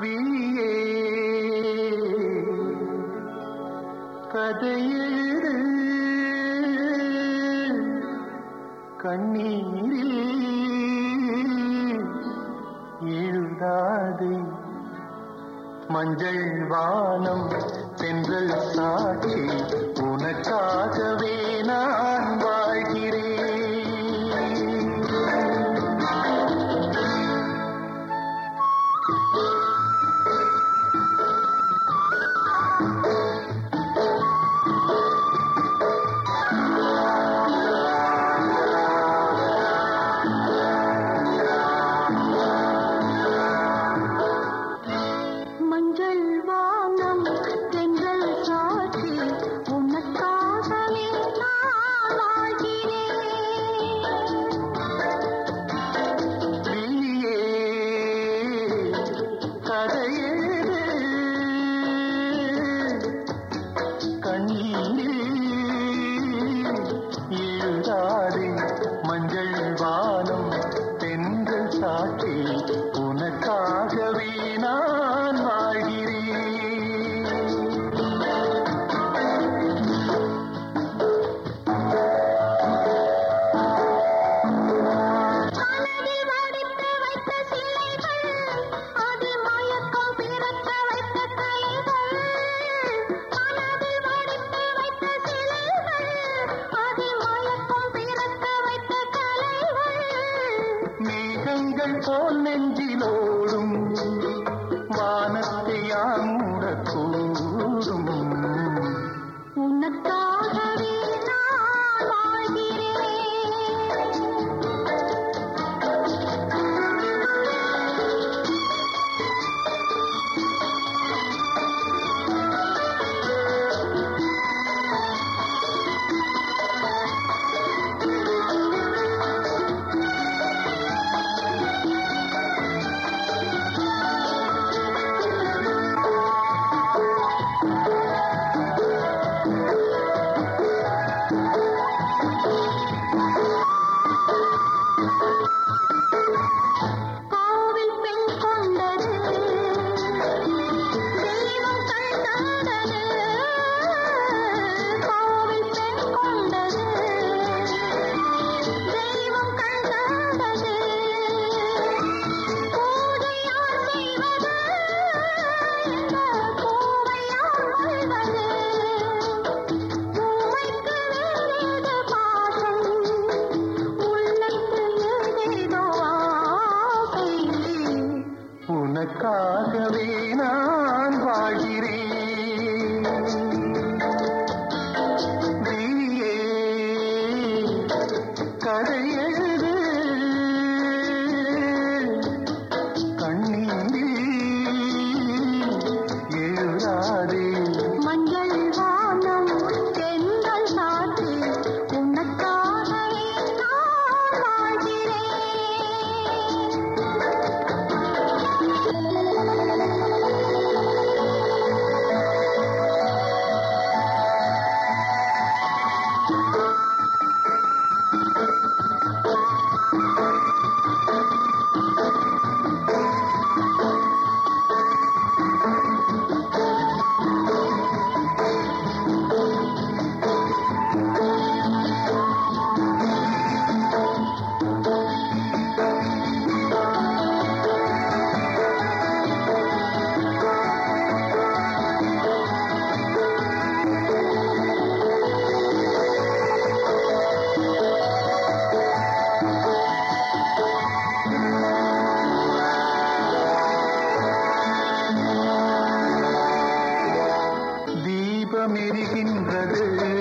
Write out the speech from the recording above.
விழியே. கதையெழுது கண்ணீரில் எழுதாது. மஞ்சள் வானம் தென்றல் சாட்சி உனக்காகவே நான் வாழ்கிறேன். போல் நெஞ்சிலோடும் வானத்தை राज सुंदर